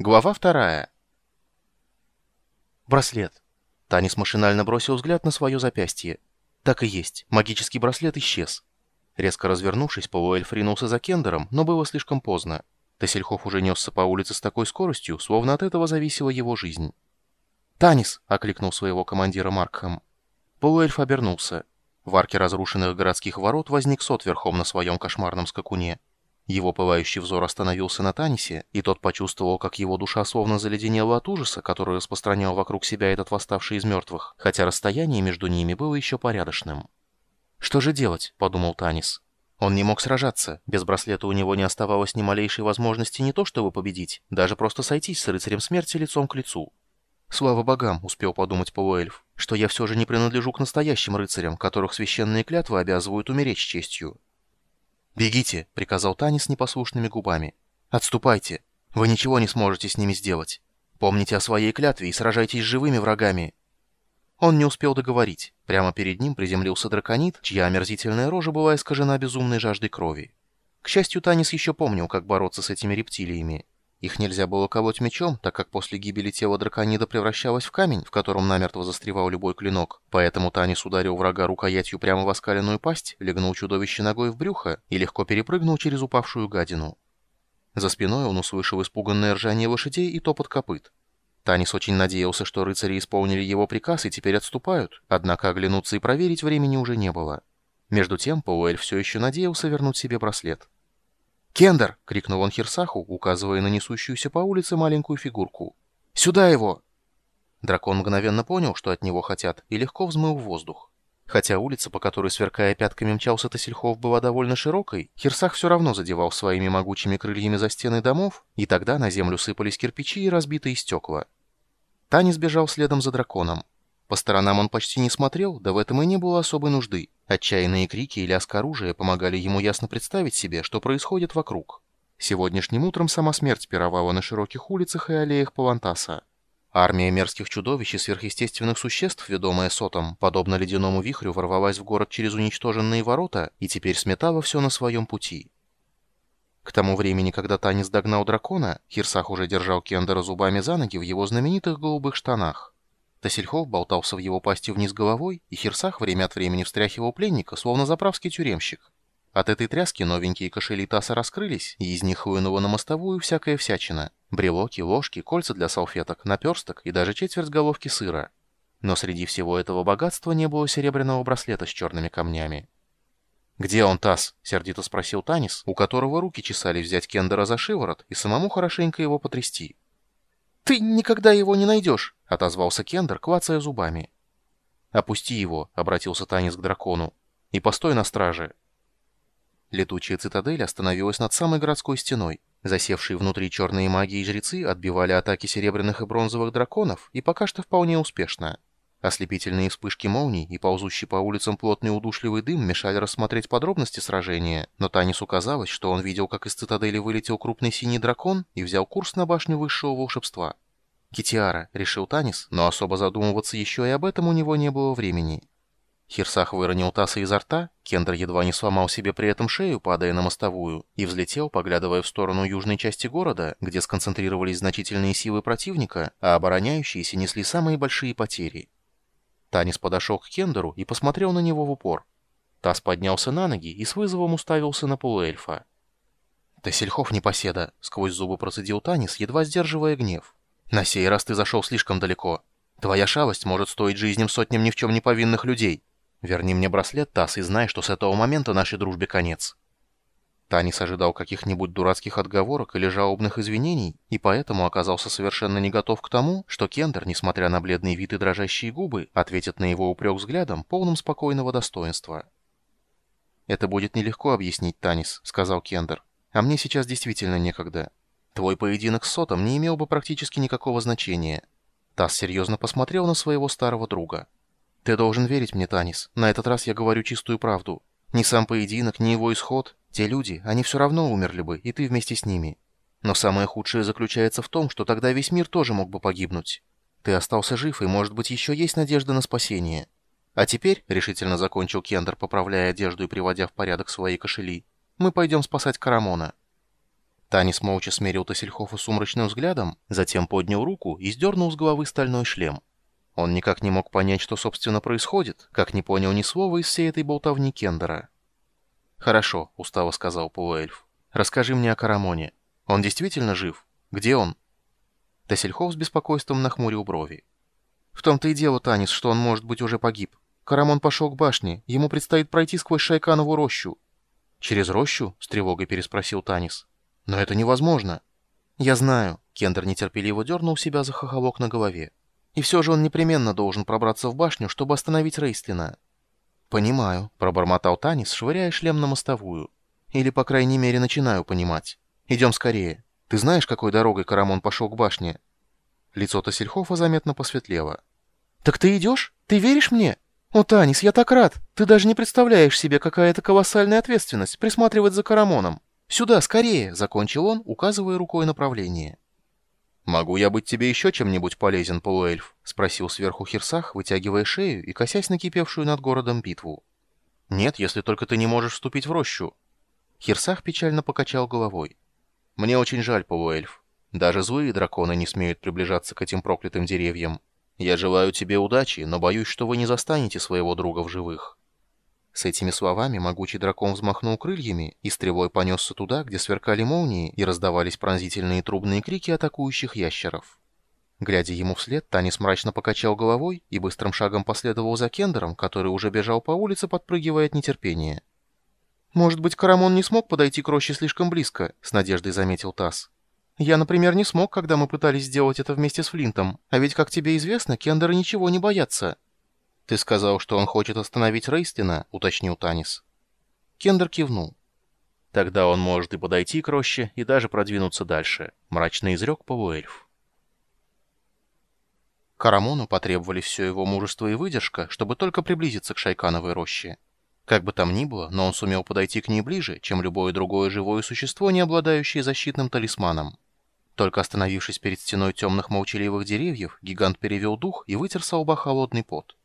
Глава вторая. Браслет. Танис машинально бросил взгляд на свое запястье. Так и есть, магический браслет исчез. Резко развернувшись, полуэльф ринулся за Кендером, но было слишком поздно. Тесельхов уже несся по улице с такой скоростью, словно от этого зависела его жизнь. «Танис!» — окликнул своего командира Маркхэм. Полуэльф обернулся. В арке разрушенных городских ворот возник сот верхом на своем кошмарном скакуне. Его пылающий взор остановился на Танисе, и тот почувствовал, как его душа словно заледенела от ужаса, который распространял вокруг себя этот восставший из мертвых, хотя расстояние между ними было еще порядочным. «Что же делать?» — подумал Танис. Он не мог сражаться, без браслета у него не оставалось ни малейшей возможности не то чтобы победить, даже просто сойтись с рыцарем смерти лицом к лицу. «Слава богам», — успел подумать полуэльф, — «что я все же не принадлежу к настоящим рыцарям, которых священные клятвы обязывают умереть с честью». «Бегите!» — приказал Танис непослушными губами. «Отступайте! Вы ничего не сможете с ними сделать. Помните о своей клятве и сражайтесь с живыми врагами!» Он не успел договорить. Прямо перед ним приземлился драконит, чья омерзительная рожа была искажена безумной жаждой крови. К счастью, Танис еще помнил, как бороться с этими рептилиями. Их нельзя было колоть мечом, так как после гибели тела драконида превращалось в камень, в котором намертво застревал любой клинок. Поэтому Танис ударил врага рукоятью прямо в оскаленную пасть, легнул чудовище ногой в брюхо и легко перепрыгнул через упавшую гадину. За спиной он услышал испуганное ржание лошадей и топот копыт. Танис очень надеялся, что рыцари исполнили его приказ и теперь отступают, однако оглянуться и проверить времени уже не было. Между тем Пауэль все еще надеялся вернуть себе браслет. «Кендер!» — крикнул он Хирсаху, указывая на несущуюся по улице маленькую фигурку. «Сюда его!» Дракон мгновенно понял, что от него хотят, и легко взмыл в воздух. Хотя улица, по которой, сверкая пятками, мчался Тасельхов, была довольно широкой, Хирсах все равно задевал своими могучими крыльями за стены домов, и тогда на землю сыпались кирпичи и разбитые стекла. Танис бежал следом за драконом. По сторонам он почти не смотрел, да в этом и не было особой нужды. Отчаянные крики и лязг оружия помогали ему ясно представить себе, что происходит вокруг. Сегодняшним утром сама смерть пировала на широких улицах и аллеях Палантаса. Армия мерзких чудовищ и сверхъестественных существ, ведомая Сотом, подобно ледяному вихрю, ворвалась в город через уничтоженные ворота и теперь сметала все на своем пути. К тому времени, когда Танис догнал дракона, Хирсах уже держал Кендера зубами за ноги в его знаменитых голубых штанах. Тасельхов болтался в его пасти вниз головой, и Херсах время от времени встряхивал пленника, словно заправский тюремщик. От этой тряски новенькие кошели Таса раскрылись, и из них хлынула на мостовую всякая всячина. Брелоки, ложки, кольца для салфеток, наперсток и даже четверть головки сыра. Но среди всего этого богатства не было серебряного браслета с черными камнями. «Где он, Тас?» — сердито спросил Танис, у которого руки чесали взять Кендера за шиворот и самому хорошенько его потрясти. «Ты никогда его не найдешь!» — отозвался Кендер, клацая зубами. «Опусти его», — обратился Танис к дракону, — «и постой на страже». Летучая цитадель остановилась над самой городской стеной. Засевшие внутри черные маги и жрецы отбивали атаки серебряных и бронзовых драконов, и пока что вполне успешно. Ослепительные вспышки молний и ползущий по улицам плотный удушливый дым мешали рассмотреть подробности сражения, но Танису казалось, что он видел, как из цитадели вылетел крупный синий дракон и взял курс на башню высшего волшебства. Китиара, решил Танис, но особо задумываться еще и об этом у него не было времени. Хирсах выронил Таса изо рта, Кендер едва не сломал себе при этом шею, падая на мостовую, и взлетел, поглядывая в сторону южной части города, где сконцентрировались значительные силы противника, а обороняющиеся несли самые большие потери. Танис подошел к Кендеру и посмотрел на него в упор. Тас поднялся на ноги и с вызовом уставился на полуэльфа. «Ты сельхов непоседа!» — сквозь зубы процедил Танис, едва сдерживая гнев. На сей раз ты зашел слишком далеко. Твоя шалость может стоить жизням сотням ни в чем не повинных людей. Верни мне браслет, Тасс, и знай, что с этого момента нашей дружбе конец». Танис ожидал каких-нибудь дурацких отговорок или жалобных извинений, и поэтому оказался совершенно не готов к тому, что Кендер, несмотря на бледный вид и дрожащие губы, ответит на его упрек взглядом, полным спокойного достоинства. «Это будет нелегко объяснить, Танис», — сказал Кендер. «А мне сейчас действительно некогда. Твой поединок с Сотом не имел бы практически никакого значения. Тасс серьезно посмотрел на своего старого друга. Ты должен верить мне, Танис. На этот раз я говорю чистую правду. Ни сам поединок, ни его исход. Те люди, они все равно умерли бы, и ты вместе с ними. Но самое худшее заключается в том, что тогда весь мир тоже мог бы погибнуть. Ты остался жив, и, может быть, еще есть надежда на спасение. А теперь, — решительно закончил Кендер, поправляя одежду и приводя в порядок свои кошели, — мы пойдем спасать Карамона. Танис молча смерил Тассельхофа сумрачным взглядом, затем поднял руку и сдернул с головы стальной шлем. Он никак не мог понять, что, собственно, происходит, как не понял ни слова из всей этой болтовни Кендера. «Хорошо», — устало сказал полуэльф. «Расскажи мне о Карамоне. Он действительно жив? Где он?» Тассельхов с беспокойством нахмурил брови. «В том-то и дело, Танис, что он, может быть, уже погиб. Карамон пошел к башне, ему предстоит пройти сквозь Шайканову рощу». «Через рощу?» — с тревогой переспросил Танис. «Но это невозможно». «Я знаю», — Кендер нетерпеливо дернул себя за хохолок на голове. «И все же он непременно должен пробраться в башню, чтобы остановить Рейстлина». «Понимаю», — пробормотал Танис, швыряя шлем на мостовую. «Или, по крайней мере, начинаю понимать. Идем скорее». Ты знаешь, какой дорогой Карамон пошел к башне?» Лицо Тассельхофа заметно посветлело. «Так ты идешь? Ты веришь мне? О, Танис, я так рад! Ты даже не представляешь себе, какая это колоссальная ответственность присматривать за Карамоном. Сюда, скорее!» — закончил он, указывая рукой направление. «Могу я быть тебе еще чем-нибудь полезен, полуэльф?» — спросил сверху Хирсах, вытягивая шею и косясь на кипевшую над городом битву. «Нет, если только ты не можешь вступить в рощу». Хирсах печально покачал головой. Мне очень жаль, полуэльф. Даже злые драконы не смеют приближаться к этим проклятым деревьям. Я желаю тебе удачи, но боюсь, что вы не застанете своего друга в живых». С этими словами могучий дракон взмахнул крыльями и стрелой понесся туда, где сверкали молнии и раздавались пронзительные трубные крики атакующих ящеров. Глядя ему вслед, Танис мрачно покачал головой и быстрым шагом последовал за Кендером, который уже бежал по улице, подпрыгивая от нетерпения. «Может быть, Карамон не смог подойти к роще слишком близко?» — с надеждой заметил Тасс. «Я, например, не смог, когда мы пытались сделать это вместе с Флинтом. А ведь, как тебе известно, кендеры ничего не боятся». «Ты сказал, что он хочет остановить Рейстина?» — уточнил Танис. Кендер кивнул. «Тогда он может и подойти к роще, и даже продвинуться дальше», — мрачно изрек полуэльф. Карамону потребовались все его мужество и выдержка, чтобы только приблизиться к Шайкановой роще. Как бы там ни было, но он сумел подойти к ней ближе, чем любое другое живое существо, не обладающее защитным талисманом. Только остановившись перед стеной темных молчаливых деревьев, гигант перевел дух и вытер со лба холодный пот.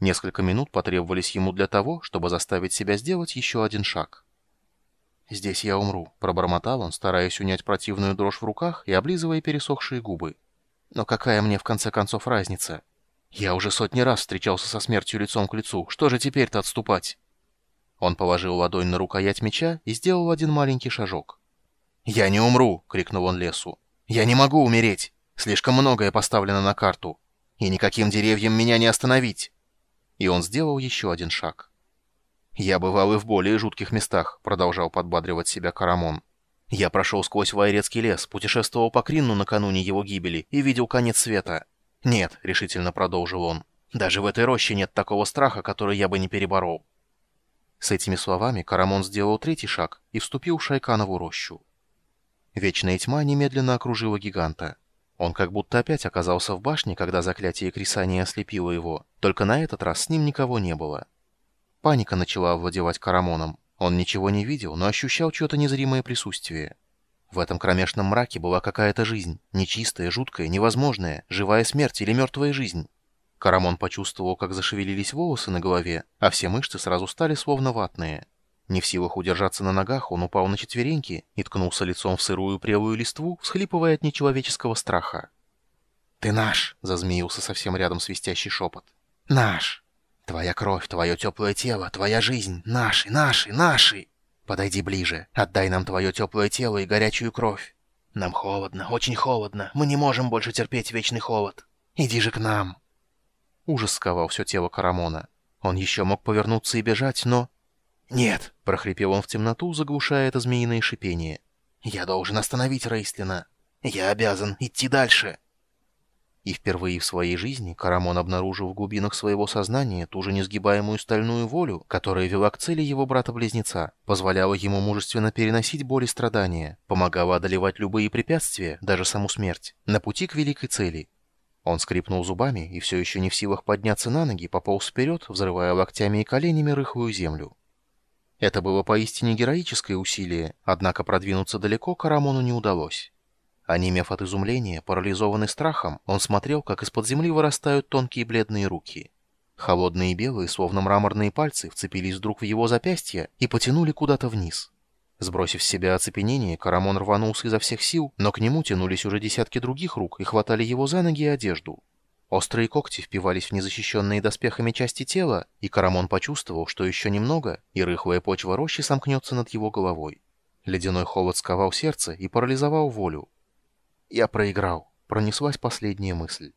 Несколько минут потребовались ему для того, чтобы заставить себя сделать еще один шаг. «Здесь я умру», — пробормотал он, стараясь унять противную дрожь в руках и облизывая пересохшие губы. «Но какая мне в конце концов разница? Я уже сотни раз встречался со смертью лицом к лицу, что же теперь-то отступать?» Он положил ладонь на рукоять меча и сделал один маленький шажок. «Я не умру!» — крикнул он лесу. «Я не могу умереть! Слишком многое поставлено на карту, и никаким деревьям меня не остановить!» И он сделал еще один шаг. «Я бывал и в более жутких местах», — продолжал подбадривать себя Карамон. «Я прошел сквозь Вайрецкий лес, путешествовал по Кринну накануне его гибели и видел конец света. Нет», — решительно продолжил он, — «даже в этой роще нет такого страха, который я бы не переборол. С этими словами Карамон сделал третий шаг и вступил в Шайканову рощу. Вечная тьма немедленно окружила гиганта. Он как будто опять оказался в башне, когда заклятие Крисания ослепило его, только на этот раз с ним никого не было. Паника начала овладевать Карамоном. Он ничего не видел, но ощущал что-то незримое присутствие. В этом кромешном мраке была какая-то жизнь, нечистая, жуткая, невозможная, живая смерть или мертвая жизнь. Карамон почувствовал, как зашевелились волосы на голове, а все мышцы сразу стали словно ватные. Не в силах удержаться на ногах, он упал на четвереньки и ткнулся лицом в сырую прелую листву, всхлипывая от нечеловеческого страха. «Ты наш!» — зазмеился совсем рядом свистящий шепот. «Наш! Твоя кровь, твое теплое тело, твоя жизнь! Наши, наши, наши! Подойди ближе, отдай нам твое теплое тело и горячую кровь. Нам холодно, очень холодно, мы не можем больше терпеть вечный холод. Иди же к нам!» Ужас сковал все тело Карамона. Он еще мог повернуться и бежать, но... «Нет!» — прохрипел он в темноту, заглушая это змеиное шипение. «Я должен остановить Рейстлина. Я обязан идти дальше!» И впервые в своей жизни Карамон обнаружил в глубинах своего сознания ту же несгибаемую стальную волю, которая вела к цели его брата-близнеца, позволяла ему мужественно переносить боль и страдания, помогала одолевать любые препятствия, даже саму смерть, на пути к великой цели — он скрипнул зубами и все еще не в силах подняться на ноги, пополз вперед, взрывая локтями и коленями рыхлую землю. Это было поистине героическое усилие, однако продвинуться далеко Карамону не удалось. Онемев от изумления, парализованный страхом, он смотрел, как из-под земли вырастают тонкие бледные руки. Холодные белые, словно мраморные пальцы, вцепились вдруг в его запястье и потянули куда-то вниз. Сбросив с себя оцепенение, Карамон рванулся изо всех сил, но к нему тянулись уже десятки других рук и хватали его за ноги и одежду. Острые когти впивались в незащищенные доспехами части тела, и Карамон почувствовал, что еще немного, и рыхлая почва рощи сомкнется над его головой. Ледяной холод сковал сердце и парализовал волю. «Я проиграл», — пронеслась последняя мысль.